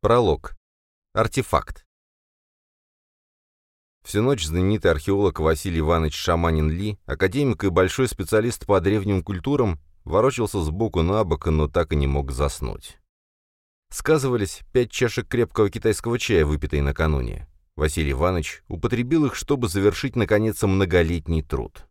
Пролог. Артефакт. Всю ночь знаменитый археолог Василий Иванович Шаманин-Ли, академик и большой специалист по древним культурам, ворочался сбоку на бок, но так и не мог заснуть. Сказывались пять чашек крепкого китайского чая, выпитые накануне. Василий Иванович употребил их, чтобы завершить, наконец, многолетний труд.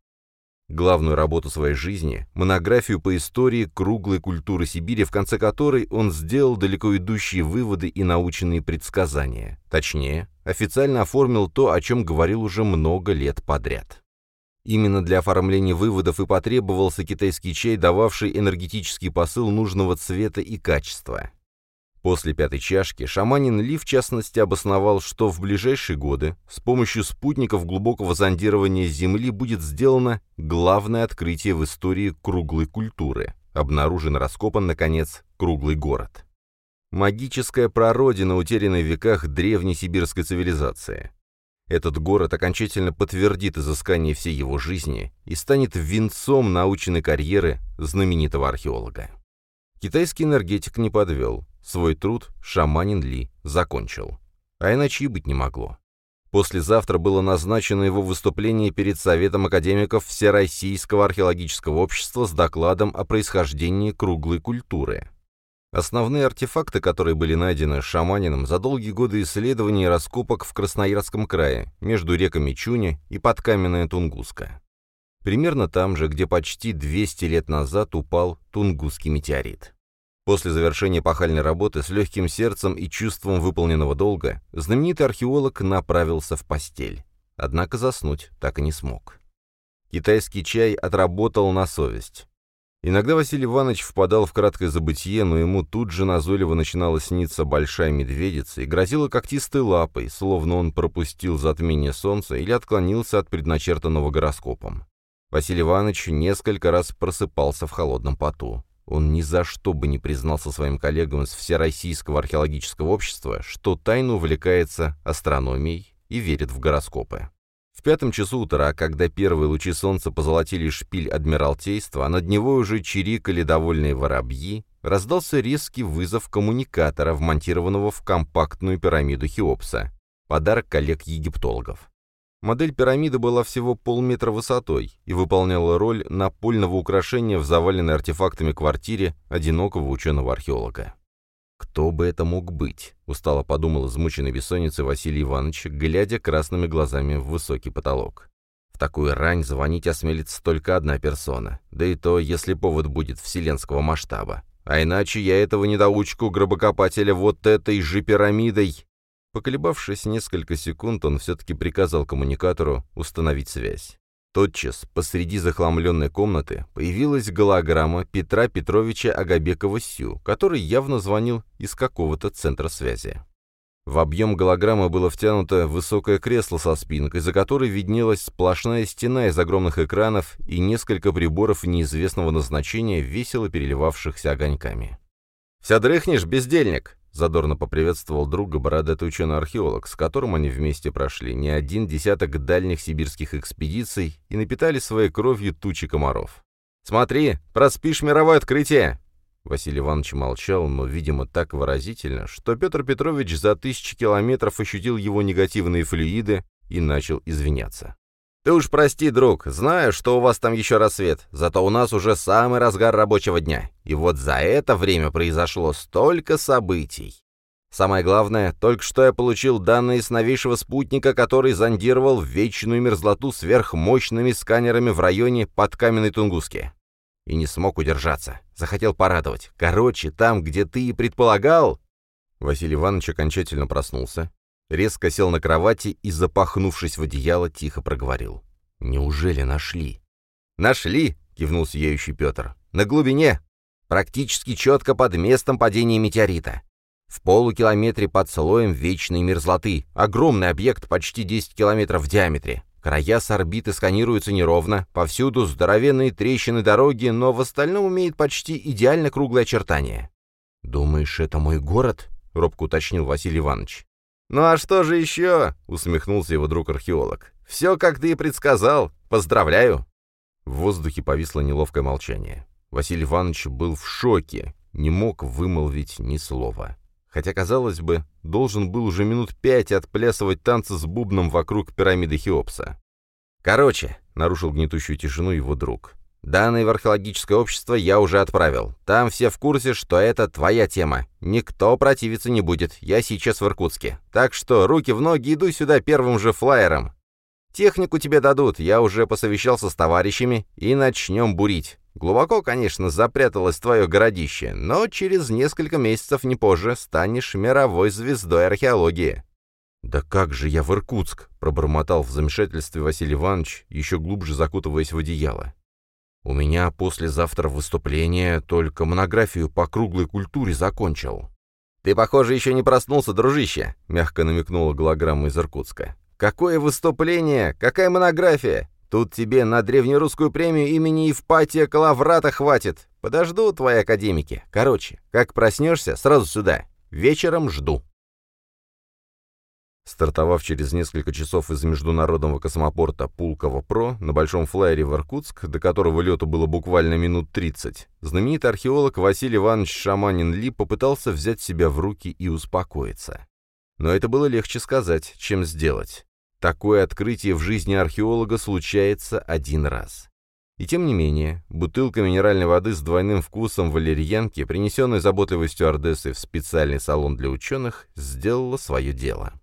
Главную работу своей жизни, монографию по истории круглой культуры Сибири, в конце которой он сделал далеко идущие выводы и научные предсказания. Точнее, официально оформил то, о чем говорил уже много лет подряд. Именно для оформления выводов и потребовался китайский чай, дававший энергетический посыл нужного цвета и качества. После пятой чашки шаманин Ли в частности обосновал, что в ближайшие годы с помощью спутников глубокого зондирования Земли будет сделано главное открытие в истории круглой культуры. Обнаружен и раскопан, наконец, круглый город. Магическая прародина, утерянная в веках древней сибирской цивилизации. Этот город окончательно подтвердит изыскание всей его жизни и станет венцом научной карьеры знаменитого археолога. Китайский энергетик не подвел. Свой труд шаманин Ли закончил. А иначе и быть не могло. Послезавтра было назначено его выступление перед Советом академиков Всероссийского археологического общества с докладом о происхождении круглой культуры. Основные артефакты, которые были найдены шаманином за долгие годы исследований и раскопок в Красноярском крае, между реками Чуня и Подкаменная Тунгуска. Примерно там же, где почти 200 лет назад упал Тунгусский метеорит. После завершения пахальной работы с легким сердцем и чувством выполненного долга знаменитый археолог направился в постель. Однако заснуть так и не смог. Китайский чай отработал на совесть. Иногда Василий Иванович впадал в краткое забытье, но ему тут же назойливо начинала сниться большая медведица и грозила когтистой лапой, словно он пропустил затмение солнца или отклонился от предначертанного гороскопом. Василий Иванович несколько раз просыпался в холодном поту. Он ни за что бы не признался своим коллегам из Всероссийского археологического общества, что тайно увлекается астрономией и верит в гороскопы. В пятом часу утра, когда первые лучи солнца позолотили шпиль Адмиралтейства, а над него уже чирикали довольные воробьи, раздался резкий вызов коммуникатора, вмонтированного в компактную пирамиду Хеопса, подарок коллег-египтологов. Модель пирамиды была всего полметра высотой и выполняла роль напольного украшения в заваленной артефактами квартире одинокого ученого-археолога. «Кто бы это мог быть?» — устало подумал измученный бессонницей Василий Иванович, глядя красными глазами в высокий потолок. В такую рань звонить осмелится только одна персона, да и то, если повод будет вселенского масштаба. А иначе я этого недоучку гробокопателя вот этой же пирамидой Поколебавшись несколько секунд, он все-таки приказал коммуникатору установить связь. Тотчас посреди захламленной комнаты появилась голограмма Петра Петровича Агабекова-Сю, который явно звонил из какого-то центра связи. В объем голограммы было втянуто высокое кресло со спинкой, за которой виднелась сплошная стена из огромных экранов и несколько приборов неизвестного назначения, весело переливавшихся огоньками. «Вся дрыхнешь, бездельник!» Задорно поприветствовал друга бородатый ученый-археолог, с которым они вместе прошли не один десяток дальних сибирских экспедиций и напитали своей кровью тучи комаров. «Смотри, проспишь мировое открытие!» Василий Иванович молчал, но, видимо, так выразительно, что Петр Петрович за тысячи километров ощутил его негативные флюиды и начал извиняться. «Ты уж прости, друг, знаю, что у вас там еще рассвет, зато у нас уже самый разгар рабочего дня, и вот за это время произошло столько событий. Самое главное, только что я получил данные с новейшего спутника, который зондировал вечную мерзлоту сверхмощными сканерами в районе под Каменной Тунгуски. И не смог удержаться. Захотел порадовать. Короче, там, где ты и предполагал...» Василий Иванович окончательно проснулся, резко сел на кровати и, запахнувшись в одеяло, тихо проговорил. «Неужели нашли?» «Нашли!» — кивнул сияющий Петр. «На глубине! Практически четко под местом падения метеорита. В полукилометре под слоем вечной мерзлоты. Огромный объект, почти 10 километров в диаметре. Края с орбиты сканируются неровно, повсюду здоровенные трещины дороги, но в остальном имеет почти идеально круглое очертание. «Думаешь, это мой город?» — робко уточнил Василий Иванович. «Ну а что же еще?» — усмехнулся его друг-археолог. «Все, как ты и предсказал. Поздравляю!» В воздухе повисло неловкое молчание. Василий Иванович был в шоке, не мог вымолвить ни слова. хотя, казалось бы, должен был уже минут пять отплясывать танцы с бубном вокруг пирамиды Хеопса. «Короче», — нарушил гнетущую тишину его друг, — «данные в археологическое общество я уже отправил. Там все в курсе, что это твоя тема. Никто противиться не будет, я сейчас в Иркутске. Так что руки в ноги, иду сюда первым же флайером. Технику тебе дадут, я уже посовещался с товарищами, и начнем бурить. Глубоко, конечно, запряталось твое городище, но через несколько месяцев не позже станешь мировой звездой археологии». «Да как же я в Иркутск!» — пробормотал в замешательстве Василий Иванович, еще глубже закутываясь в одеяло. «У меня послезавтра выступление, только монографию по круглой культуре закончил». «Ты, похоже, еще не проснулся, дружище», — мягко намекнула голограмма из Иркутска. «Какое выступление? Какая монография? Тут тебе на древнерусскую премию имени Евпатия Калаврата хватит. Подожду твои академики. Короче, как проснешься, сразу сюда. Вечером жду». Стартовав через несколько часов из международного космопорта Пулково-Про на большом флайере в Иркутск, до которого лету было буквально минут 30, знаменитый археолог Василий Иванович Шаманин-Ли попытался взять себя в руки и успокоиться. Но это было легче сказать, чем сделать. Такое открытие в жизни археолога случается один раз. И тем не менее, бутылка минеральной воды с двойным вкусом валерьянки, принесенная заботливой стюардессой в специальный салон для ученых, сделала свое дело.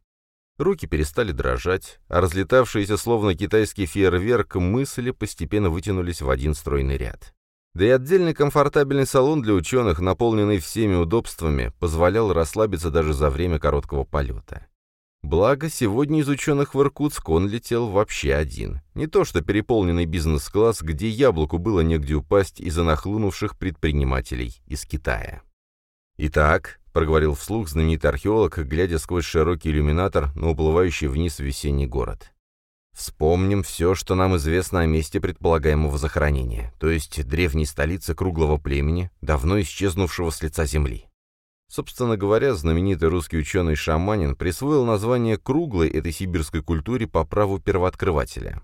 Руки перестали дрожать, а разлетавшиеся словно китайский фейерверк мысли постепенно вытянулись в один стройный ряд. Да и отдельный комфортабельный салон для ученых, наполненный всеми удобствами, позволял расслабиться даже за время короткого полета. Благо, сегодня из ученых в Иркутск он летел вообще один. Не то что переполненный бизнес-класс, где яблоку было негде упасть из-за нахлынувших предпринимателей из Китая. «Итак», — проговорил вслух знаменитый археолог, глядя сквозь широкий иллюминатор на уплывающий вниз весенний город. «Вспомним все, что нам известно о месте предполагаемого захоронения, то есть древней столице круглого племени, давно исчезнувшего с лица земли. Собственно говоря, знаменитый русский ученый Шаманин присвоил название круглой этой сибирской культуре по праву первооткрывателя.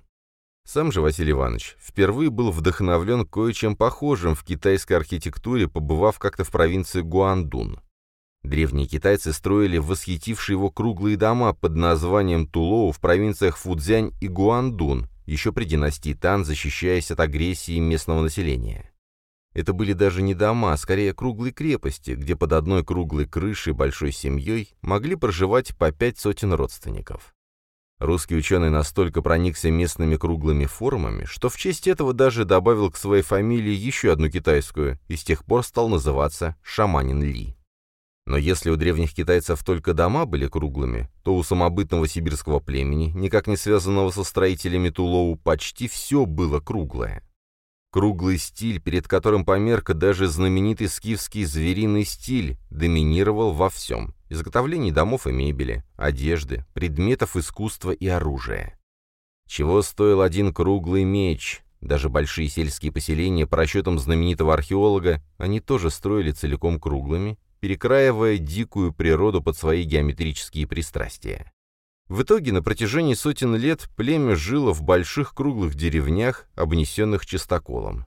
Сам же Василий Иванович впервые был вдохновлен кое-чем похожим в китайской архитектуре, побывав как-то в провинции Гуандун. Древние китайцы строили восхитившие его круглые дома под названием Тулоу в провинциях Фудзянь и Гуандун, еще при династии Тан, защищаясь от агрессии местного населения. Это были даже не дома, а скорее круглые крепости, где под одной круглой крышей большой семьей могли проживать по пять сотен родственников. Русский ученый настолько проникся местными круглыми формами, что в честь этого даже добавил к своей фамилии еще одну китайскую и с тех пор стал называться Шаманин Ли. Но если у древних китайцев только дома были круглыми, то у самобытного сибирского племени, никак не связанного со строителями Тулоу, почти все было круглое. Круглый стиль, перед которым померка даже знаменитый скифский звериный стиль, доминировал во всем – изготовлении домов и мебели, одежды, предметов искусства и оружия. Чего стоил один круглый меч? Даже большие сельские поселения, по расчетам знаменитого археолога, они тоже строили целиком круглыми, перекраивая дикую природу под свои геометрические пристрастия. В итоге на протяжении сотен лет племя жило в больших круглых деревнях, обнесенных чистоколом.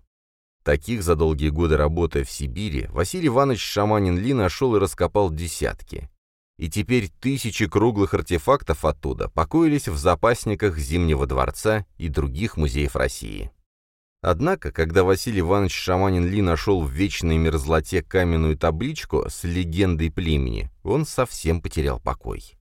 Таких за долгие годы работы в Сибири Василий Иванович Шаманин-Ли нашел и раскопал десятки. И теперь тысячи круглых артефактов оттуда покоились в запасниках Зимнего дворца и других музеев России. Однако, когда Василий Иванович Шаманин-Ли нашел в вечной мерзлоте каменную табличку с легендой племени, он совсем потерял покой.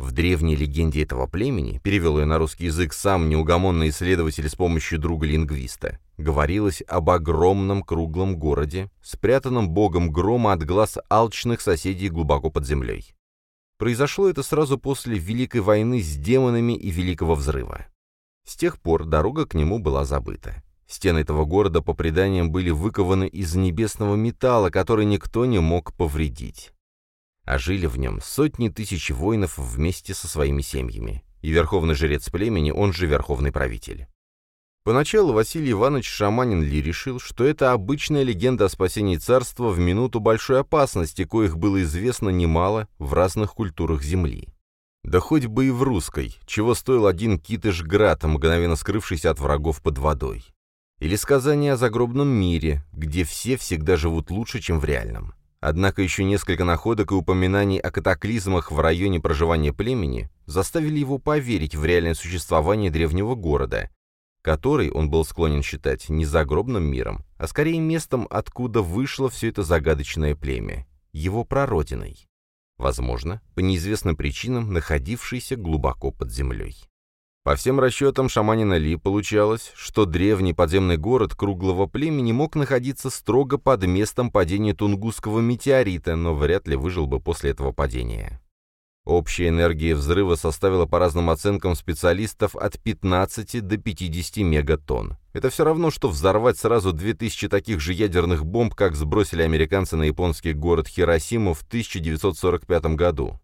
В древней легенде этого племени, перевел ее на русский язык сам неугомонный исследователь с помощью друга-лингвиста, говорилось об огромном круглом городе, спрятанном богом грома от глаз алчных соседей глубоко под землей. Произошло это сразу после Великой войны с демонами и Великого взрыва. С тех пор дорога к нему была забыта. Стены этого города, по преданиям, были выкованы из небесного металла, который никто не мог повредить а жили в нем сотни тысяч воинов вместе со своими семьями. И верховный жрец племени, он же верховный правитель. Поначалу Василий Иванович Шаманин-Ли решил, что это обычная легенда о спасении царства в минуту большой опасности, коих было известно немало в разных культурах Земли. Да хоть бы и в русской, чего стоил один Китыш-Град, мгновенно скрывшийся от врагов под водой. Или сказание о загробном мире, где все всегда живут лучше, чем в реальном. Однако еще несколько находок и упоминаний о катаклизмах в районе проживания племени заставили его поверить в реальное существование древнего города, который он был склонен считать не загробным миром, а скорее местом, откуда вышло все это загадочное племя, его прародиной. Возможно, по неизвестным причинам находившейся глубоко под землей. По всем расчетам шаманина Ли получалось, что древний подземный город круглого племени мог находиться строго под местом падения Тунгусского метеорита, но вряд ли выжил бы после этого падения. Общая энергия взрыва составила по разным оценкам специалистов от 15 до 50 мегатонн. Это все равно, что взорвать сразу 2000 таких же ядерных бомб, как сбросили американцы на японский город Хиросиму в 1945 году.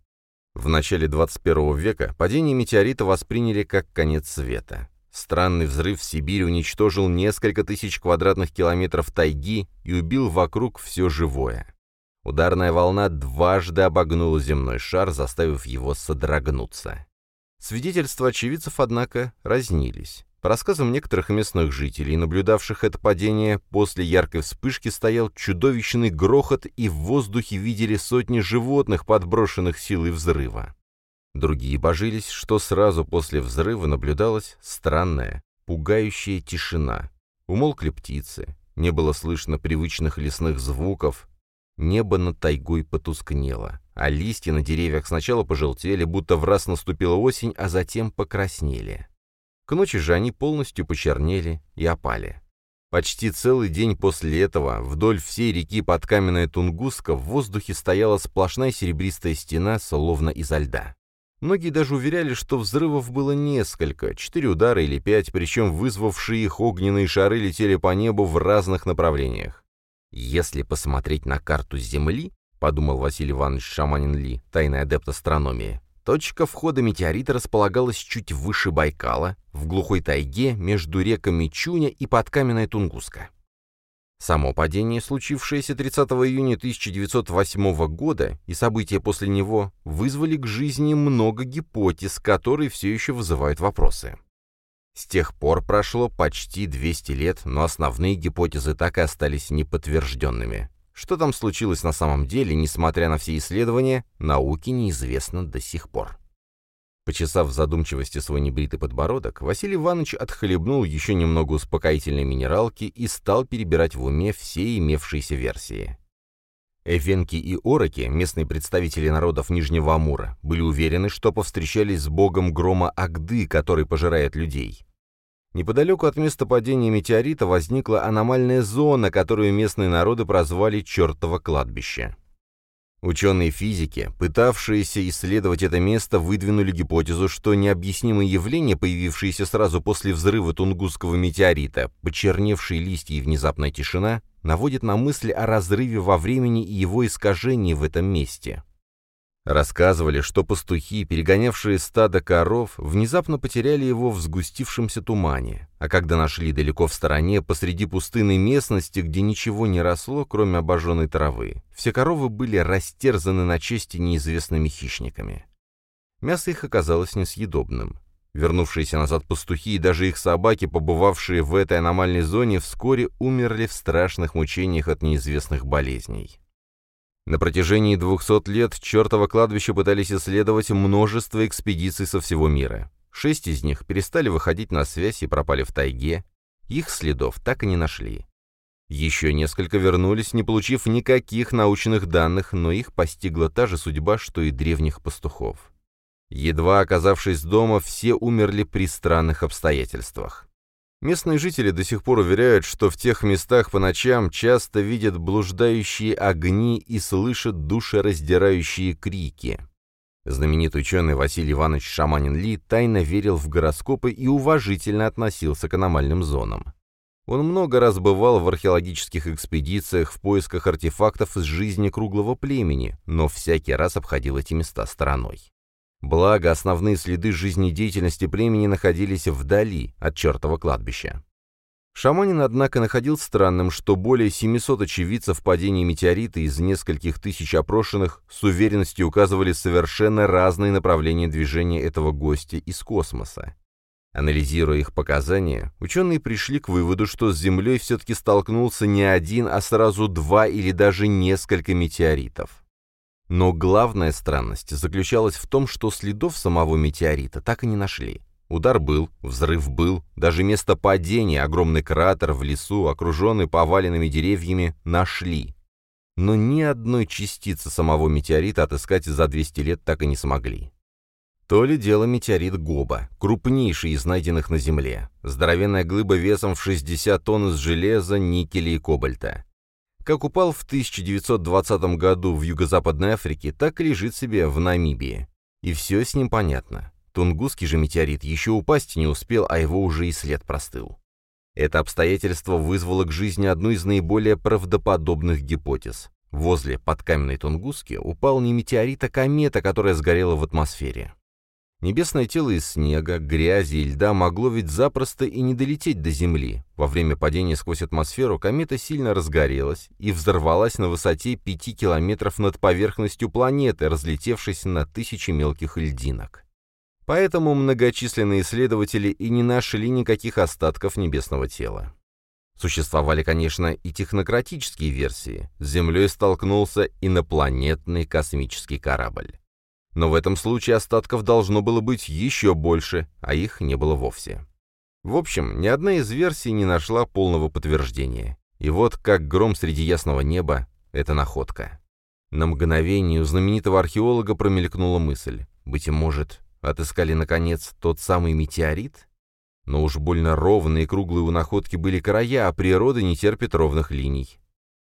В начале 21 века падение метеорита восприняли как конец света. Странный взрыв в Сибири уничтожил несколько тысяч квадратных километров тайги и убил вокруг все живое. Ударная волна дважды обогнула земной шар, заставив его содрогнуться. Свидетельства очевидцев, однако, разнились. По рассказам некоторых местных жителей, наблюдавших это падение, после яркой вспышки стоял чудовищный грохот, и в воздухе видели сотни животных, подброшенных силой взрыва. Другие божились, что сразу после взрыва наблюдалась странная, пугающая тишина. Умолкли птицы, не было слышно привычных лесных звуков, небо над тайгой потускнело, а листья на деревьях сначала пожелтели, будто в раз наступила осень, а затем покраснели. К ночи же они полностью почернели и опали. Почти целый день после этого вдоль всей реки под каменная Тунгуска в воздухе стояла сплошная серебристая стена, словно изо льда. Многие даже уверяли, что взрывов было несколько, четыре удара или пять, причем вызвавшие их огненные шары летели по небу в разных направлениях. «Если посмотреть на карту Земли», — подумал Василий Иванович Шаманин-Ли, тайный адепт астрономии, Точка входа метеорита располагалась чуть выше Байкала, в глухой тайге между реками Чуня и Подкаменная Тунгуска. Само падение, случившееся 30 июня 1908 года, и события после него вызвали к жизни много гипотез, которые все еще вызывают вопросы. С тех пор прошло почти 200 лет, но основные гипотезы так и остались неподтвержденными. Что там случилось на самом деле, несмотря на все исследования, науке неизвестно до сих пор. Почесав в задумчивости свой небритый подбородок, Василий Иванович отхлебнул еще немного успокоительной минералки и стал перебирать в уме все имевшиеся версии. Эвенки и Ороки, местные представители народов Нижнего Амура, были уверены, что повстречались с богом грома Агды, который пожирает людей. Неподалеку от места падения метеорита возникла аномальная зона, которую местные народы прозвали «чертово кладбище». Ученые физики, пытавшиеся исследовать это место, выдвинули гипотезу, что необъяснимые явления, появившиеся сразу после взрыва Тунгусского метеорита, почерневшие листья и внезапная тишина, наводят на мысли о разрыве во времени и его искажении в этом месте. Рассказывали, что пастухи, перегонявшие стадо коров, внезапно потеряли его в сгустившемся тумане, а когда нашли далеко в стороне, посреди пустынной местности, где ничего не росло, кроме обожженной травы, все коровы были растерзаны на части неизвестными хищниками. Мясо их оказалось несъедобным. Вернувшиеся назад пастухи и даже их собаки, побывавшие в этой аномальной зоне, вскоре умерли в страшных мучениях от неизвестных болезней. На протяжении 200 лет чертово кладбище пытались исследовать множество экспедиций со всего мира. Шесть из них перестали выходить на связь и пропали в тайге. Их следов так и не нашли. Еще несколько вернулись, не получив никаких научных данных, но их постигла та же судьба, что и древних пастухов. Едва оказавшись дома, все умерли при странных обстоятельствах. Местные жители до сих пор уверяют, что в тех местах по ночам часто видят блуждающие огни и слышат душераздирающие крики. Знаменитый ученый Василий Иванович Шаманин-Ли тайно верил в гороскопы и уважительно относился к аномальным зонам. Он много раз бывал в археологических экспедициях в поисках артефактов из жизни круглого племени, но всякий раз обходил эти места стороной. Благо, основные следы жизнедеятельности племени находились вдали от чертова кладбища. Шаманин, однако, находил странным, что более 700 очевидцев падения метеорита из нескольких тысяч опрошенных с уверенностью указывали совершенно разные направления движения этого гостя из космоса. Анализируя их показания, ученые пришли к выводу, что с Землей все-таки столкнулся не один, а сразу два или даже несколько метеоритов. Но главная странность заключалась в том, что следов самого метеорита так и не нашли. Удар был, взрыв был, даже место падения, огромный кратер в лесу, окруженный поваленными деревьями, нашли. Но ни одной частицы самого метеорита отыскать за 200 лет так и не смогли. То ли дело метеорит Гоба, крупнейший из найденных на Земле. Здоровенная глыба весом в 60 тонн из железа, никеля и кобальта. Как упал в 1920 году в Юго-Западной Африке, так и лежит себе в Намибии. И все с ним понятно. Тунгусский же метеорит еще упасть не успел, а его уже и след простыл. Это обстоятельство вызвало к жизни одну из наиболее правдоподобных гипотез. Возле подкаменной Тунгуски упал не метеорит, а комета, которая сгорела в атмосфере. Небесное тело из снега, грязи и льда могло ведь запросто и не долететь до Земли. Во время падения сквозь атмосферу комета сильно разгорелась и взорвалась на высоте 5 километров над поверхностью планеты, разлетевшись на тысячи мелких льдинок. Поэтому многочисленные исследователи и не нашли никаких остатков небесного тела. Существовали, конечно, и технократические версии. С Землей столкнулся инопланетный космический корабль. Но в этом случае остатков должно было быть еще больше, а их не было вовсе. В общем, ни одна из версий не нашла полного подтверждения. И вот, как гром среди ясного неба, это находка. На мгновение у знаменитого археолога промелькнула мысль. Быть может, отыскали, наконец, тот самый метеорит? Но уж больно ровные и круглые у находки были края, а природа не терпит ровных линий.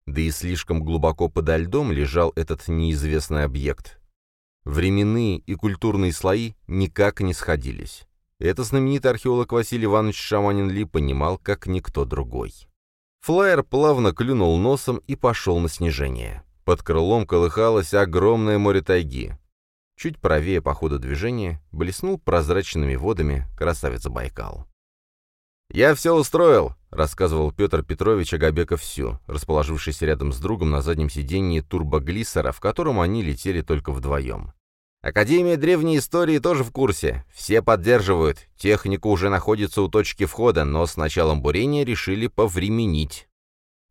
Да и слишком глубоко подо льдом лежал этот неизвестный объект, Временные и культурные слои никак не сходились. Это знаменитый археолог Василий Иванович Шаманин-Ли понимал, как никто другой. Флайер плавно клюнул носом и пошел на снижение. Под крылом колыхалось огромное море тайги. Чуть правее по ходу движения блеснул прозрачными водами красавец Байкал. «Я все устроил», — рассказывал Петр Петрович Агабеков всю, расположившийся рядом с другом на заднем сиденье турбоглиссера, в котором они летели только вдвоем. «Академия древней истории тоже в курсе. Все поддерживают. Техника уже находится у точки входа, но с началом бурения решили повременить».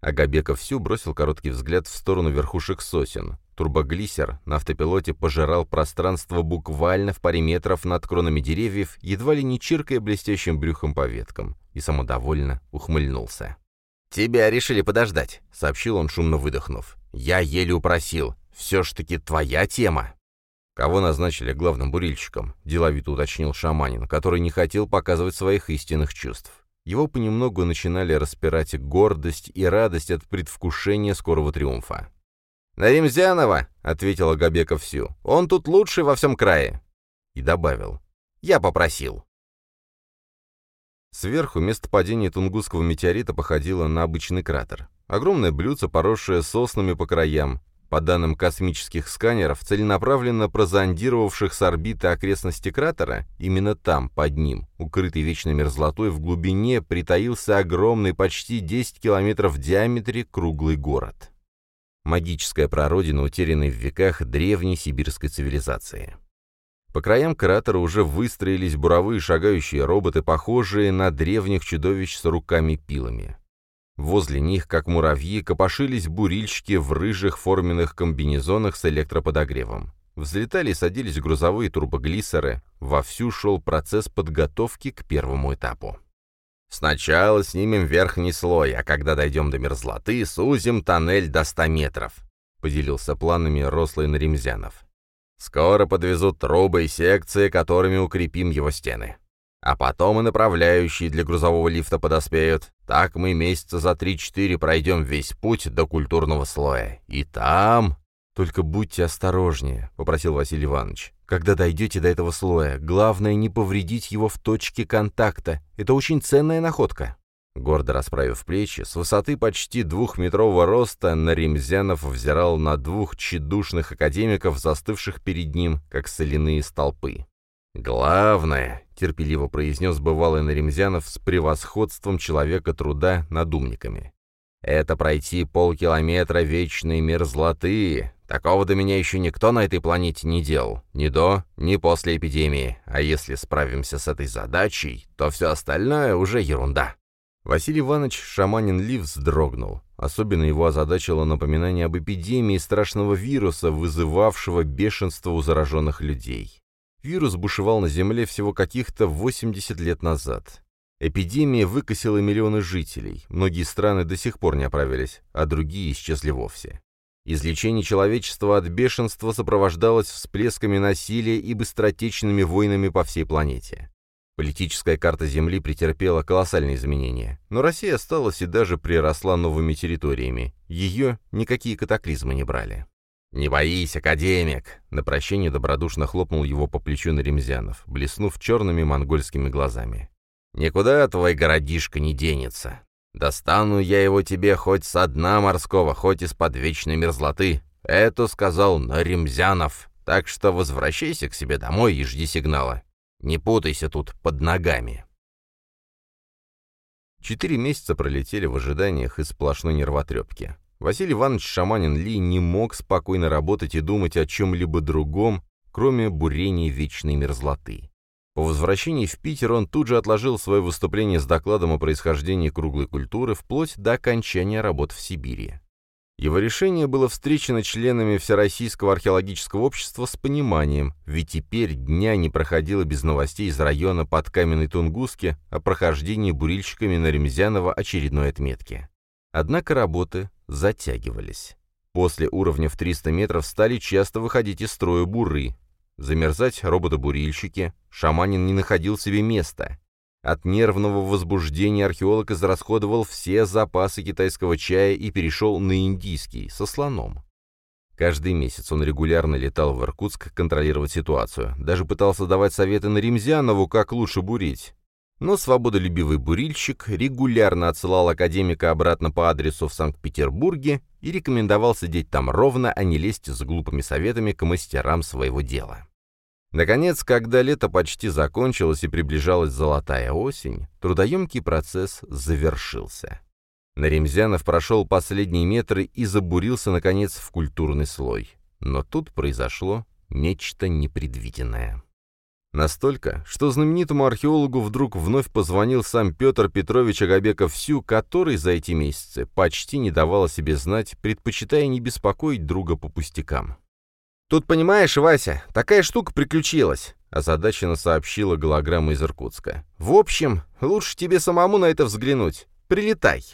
Агабеков всю бросил короткий взгляд в сторону верхушек сосен. Турбоглиссер на автопилоте пожирал пространство буквально в паре метров над кронами деревьев, едва ли не чиркая блестящим брюхом по веткам и самодовольно ухмыльнулся. «Тебя решили подождать», — сообщил он, шумно выдохнув. «Я еле упросил. Все ж таки твоя тема». «Кого назначили главным бурильщиком?» — деловито уточнил Шаманин, который не хотел показывать своих истинных чувств. Его понемногу начинали распирать гордость и радость от предвкушения скорого триумфа. «Наримзянова», — ответил Агабеков всю, — «он тут лучший во всем крае». И добавил. «Я попросил». Сверху место падения Тунгусского метеорита походило на обычный кратер. Огромное блюдце, поросшее соснами по краям. По данным космических сканеров, целенаправленно прозондировавших с орбиты окрестности кратера, именно там, под ним, укрытый вечной мерзлотой, в глубине притаился огромный, почти 10 километров в диаметре, круглый город. Магическая прародина, утерянная в веках древней сибирской цивилизации. По краям кратера уже выстроились буровые шагающие роботы, похожие на древних чудовищ с руками-пилами. Возле них, как муравьи, копошились бурильщики в рыжих форменных комбинезонах с электроподогревом. Взлетали и садились грузовые турбоглиссеры. Вовсю шел процесс подготовки к первому этапу. «Сначала снимем верхний слой, а когда дойдем до мерзлоты, сузим тоннель до 100 метров», — поделился планами рослый Наримзянов. Скоро подвезут трубы и секции, которыми укрепим его стены. А потом и направляющие для грузового лифта подоспеют. Так мы месяца за 3-4 пройдем весь путь до культурного слоя. И там... «Только будьте осторожнее», — попросил Василий Иванович. «Когда дойдете до этого слоя, главное не повредить его в точке контакта. Это очень ценная находка». Гордо расправив плечи, с высоты почти двухметрового роста Наримзянов взирал на двух тщедушных академиков, застывших перед ним, как соляные столпы. «Главное», — терпеливо произнес бывалый Наримзянов с превосходством человека труда над умниками, — «это пройти полкилометра вечной мерзлоты, Такого до меня еще никто на этой планете не делал. Ни до, ни после эпидемии. А если справимся с этой задачей, то все остальное уже ерунда». Василий Иванович Шаманин Ли вздрогнул. Особенно его озадачило напоминание об эпидемии страшного вируса, вызывавшего бешенство у зараженных людей. Вирус бушевал на Земле всего каких-то 80 лет назад. Эпидемия выкосила миллионы жителей, многие страны до сих пор не оправились, а другие исчезли вовсе. Излечение человечества от бешенства сопровождалось всплесками насилия и быстротечными войнами по всей планете. Политическая карта Земли претерпела колоссальные изменения, но Россия осталась и даже приросла новыми территориями. Ее никакие катаклизмы не брали. «Не боись, академик!» На прощение добродушно хлопнул его по плечу Наремзянов, блеснув черными монгольскими глазами. «Никуда твой городишко не денется. Достану я его тебе хоть со дна морского, хоть из-под вечной мерзлоты. Это сказал Наримзянов. Так что возвращайся к себе домой и жди сигнала. Не путайся тут под ногами. Четыре месяца пролетели в ожиданиях и сплошной нервотрепки. Василий Иванович Шаманин-Ли не мог спокойно работать и думать о чем-либо другом, кроме бурения вечной мерзлоты. По возвращении в Питер он тут же отложил свое выступление с докладом о происхождении круглой культуры вплоть до окончания работ в Сибири. Его решение было встречено членами Всероссийского археологического общества с пониманием, ведь теперь дня не проходило без новостей из района под Каменной Тунгуски о прохождении бурильщиками на Ремзянова очередной отметки. Однако работы затягивались. После уровня в 300 метров стали часто выходить из строя буры, замерзать роботы-бурильщики, шаманин не находил себе места. От нервного возбуждения археолог израсходовал все запасы китайского чая и перешел на индийский, со слоном. Каждый месяц он регулярно летал в Иркутск контролировать ситуацию, даже пытался давать советы на Римзянову, как лучше бурить. Но свободолюбивый бурильщик регулярно отсылал академика обратно по адресу в Санкт-Петербурге и рекомендовал сидеть там ровно, а не лезть с глупыми советами к мастерам своего дела. Наконец, когда лето почти закончилось и приближалась золотая осень, трудоемкий процесс завершился. Наремзянов прошел последние метры и забурился, наконец, в культурный слой. Но тут произошло нечто непредвиденное. Настолько, что знаменитому археологу вдруг вновь позвонил сам Петр Петрович Агабеков-Сю, который за эти месяцы почти не давал о себе знать, предпочитая не беспокоить друга по пустякам. «Тут, понимаешь, Вася, такая штука приключилась», — озадаченно сообщила голограмма из Иркутска. «В общем, лучше тебе самому на это взглянуть. Прилетай».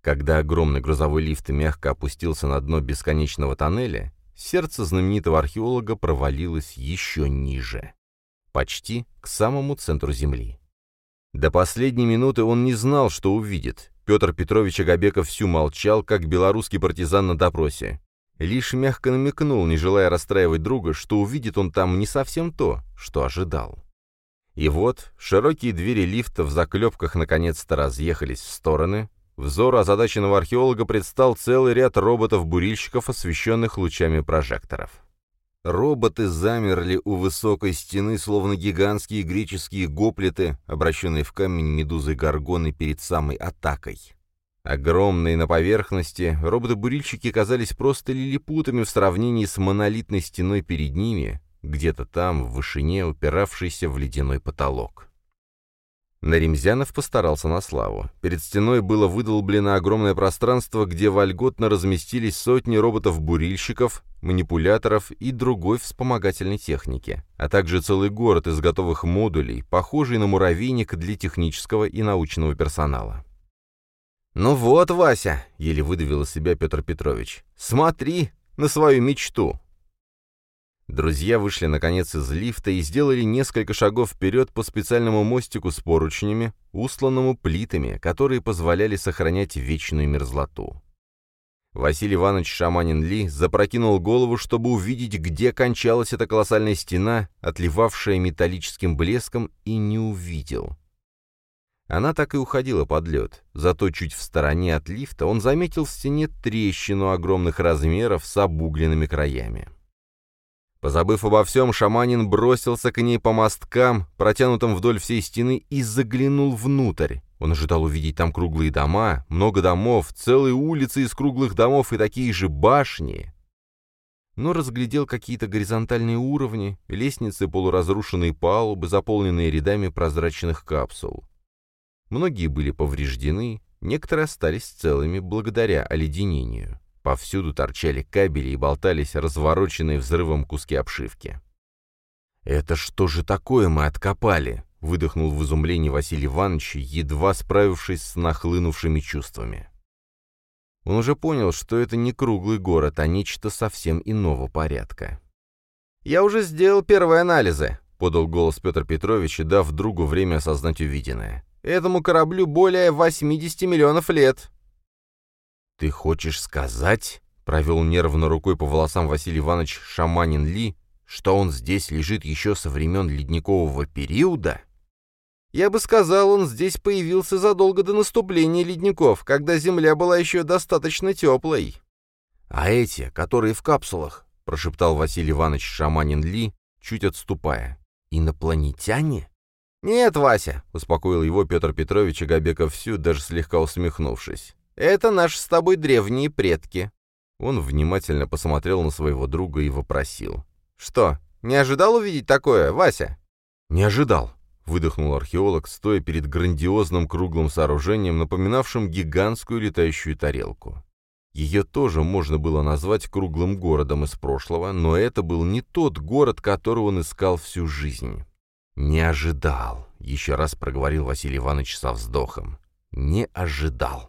Когда огромный грузовой лифт мягко опустился на дно бесконечного тоннеля, сердце знаменитого археолога провалилось еще ниже. Почти к самому центру Земли. До последней минуты он не знал, что увидит. Петр Петрович Агабеков всю молчал, как белорусский партизан на допросе. Лишь мягко намекнул, не желая расстраивать друга, что увидит он там не совсем то, что ожидал. И вот широкие двери лифта в заклепках наконец-то разъехались в стороны. Взору озадаченного археолога предстал целый ряд роботов-бурильщиков, освещенных лучами прожекторов. Роботы замерли у высокой стены, словно гигантские греческие гоплеты, обращенные в камень медузы Горгоны перед самой атакой. Огромные на поверхности, роботы-бурильщики казались просто лилипутами в сравнении с монолитной стеной перед ними, где-то там, в вышине, упиравшейся в ледяной потолок. Наримзянов постарался на славу. Перед стеной было выдолблено огромное пространство, где вольготно разместились сотни роботов-бурильщиков, манипуляторов и другой вспомогательной техники, а также целый город из готовых модулей, похожий на муравейник для технического и научного персонала. «Ну вот, Вася», — еле выдавил из себя Петр Петрович, — «смотри на свою мечту». Друзья вышли, наконец, из лифта и сделали несколько шагов вперед по специальному мостику с поручнями, усланному плитами, которые позволяли сохранять вечную мерзлоту. Василий Иванович Шаманин-Ли запрокинул голову, чтобы увидеть, где кончалась эта колоссальная стена, отливавшая металлическим блеском, и не увидел. Она так и уходила под лед, зато чуть в стороне от лифта он заметил в стене трещину огромных размеров с обугленными краями. Позабыв обо всем, шаманин бросился к ней по мосткам, протянутым вдоль всей стены, и заглянул внутрь. Он ожидал увидеть там круглые дома, много домов, целые улицы из круглых домов и такие же башни. но разглядел какие-то горизонтальные уровни, лестницы, полуразрушенные палубы, заполненные рядами прозрачных капсул. Многие были повреждены, некоторые остались целыми благодаря оледенению. Повсюду торчали кабели и болтались развороченные взрывом куски обшивки. «Это что же такое мы откопали?» — выдохнул в изумлении Василий Иванович, едва справившись с нахлынувшими чувствами. Он уже понял, что это не круглый город, а нечто совсем иного порядка. «Я уже сделал первые анализы», — подал голос Петр Петрович, дав другу время осознать увиденное. «Этому кораблю более 80 миллионов лет». «Ты хочешь сказать?» — провел нервно рукой по волосам Василий Иванович Шаманин Ли, что он здесь лежит еще со времен ледникового периода? Я бы сказал, он здесь появился задолго до наступления ледников, когда Земля была еще достаточно теплой. — А эти, которые в капсулах, — прошептал Василий Иванович Шаманин Ли, чуть отступая. — Инопланетяне? — Нет, Вася, — успокоил его Петр Петрович Агабеков всю, даже слегка усмехнувшись. — Это наши с тобой древние предки. Он внимательно посмотрел на своего друга и вопросил. — Что, не ожидал увидеть такое, Вася? — Не ожидал, выдохнул археолог, стоя перед грандиозным круглым сооружением, напоминавшим гигантскую летающую тарелку. Ее тоже можно было назвать круглым городом из прошлого, но это был не тот город, который он искал всю жизнь. «Не ожидал», — еще раз проговорил Василий Иванович со вздохом. «Не ожидал».